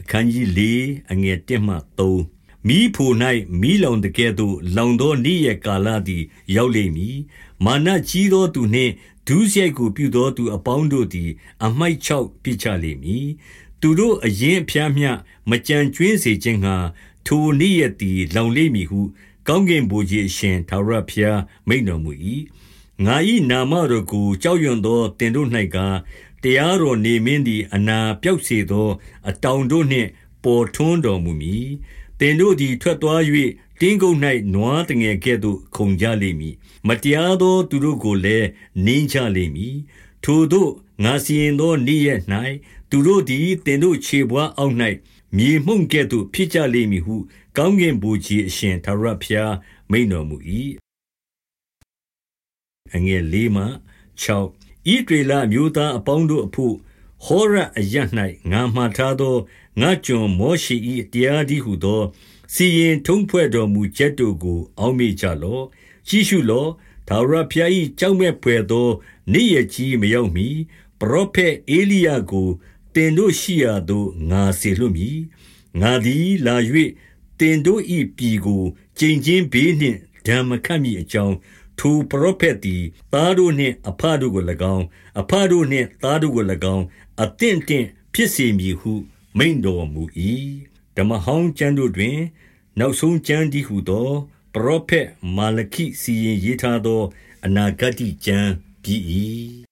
အခန်းကြီး၄အငယ်၁မှ3မိဖို့၌မိလောင်တကဲ့သို့လောင်သောနေ့ရက်ကာလသည် ရောက်လိမ့်မည်မာနကြီးသောသူနှင့်ဒုစရိုက်ကိုပြုသောသူအပေါင်းတို့သည် အမိုက်ချောက်ပြစ်ချလိမ့်မည်သူတို့အရင်အဖျားမျှမကြံကျွင်းစေခြင်းငှာထိုနေ့ရက်သည် လောင်လိမ့်မည်ဟု ကောင်းကင်ဘုရားအရှင်သာရဖျားမိန်တော်မူ၏ ငါ၏နာမတော်ကို ကြောက်ရွံ့သောတင်တို့၌ကတရားတော်နေမင်းသည် အနာပြောက်စေသော အတောင်တို့နှင့် ပေါ်ထွန်းတော်မူမည်။တင်တို့သည် ထွက်သွား၍တင်းကုန်း၌နွားတငယ်ကဲ့သို့ ခုန်ကြလိမ့်မည်။မတရားသော သူတို့ကိုလည်း နင်းကြလိမ့်မည်။ထိုတို့ ငါစီရင်သောနေ့ရက်၌သူတို့သည်တင်တို့ခြေပွားအောက်၌မြေမှုန့်ကဲ့သို့ ဖြစ်ကြလိမ့်မည်ဟု ကောင်းကင်ဘုရားအရှင်သာရဖျားမိန်တော်မူ၏။ အငယ်၄မှ6ဣဒေလမျိုးသားအပေါင်းတို့အဖို့ဟောရအရ၌ငါမှားထားသောငါကျွန်မောရှိ၏တရားဒီဟုသော စီရင်ထုံးဖွဲ့တော်မူချက်တို့ကို အောက်မေ့ကြလော့ကြည့်ရှုလော့သာရဖျား၏ကြောက်မဲ့ဖွယ်သော နေ့ရက်ကြီးမရောက်မီပရောဖက်အေလိယကိုတင်တို့ရှိရာသို့ငါစေလွှတ်မည်ငါသည်လာ၍တင်တို့၏ပြည်ကိုကြင်ချင်းဘေးနှင့်ဓမ္မခတ်မိအကြောင်း ထိုပရောဖက်သည် သားတို့နှင့်အဖတို့ကို၎င်းအဖတို့နှင့် သားတို့ကို၎င်း အသင့်တင့်ဖြစ်စေမည်ဟု မိန်တော်မူ၏ဓမ္မဟောင်းကျမ်းတို့တွင် နောက်ဆုံးကျမ်းဒီဟုသော ပရောဖက်မာလခိစီရင်ရေးထားသော အနာဂတ်ကျမ်းပြီး၏